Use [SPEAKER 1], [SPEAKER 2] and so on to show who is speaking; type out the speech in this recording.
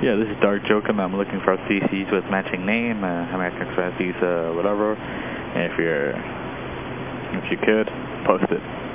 [SPEAKER 1] Yeah, this is Dark Jokum. I'm looking for CCs with matching name, uh, American Express, Visa, whatever. And if you're, if you could, post it.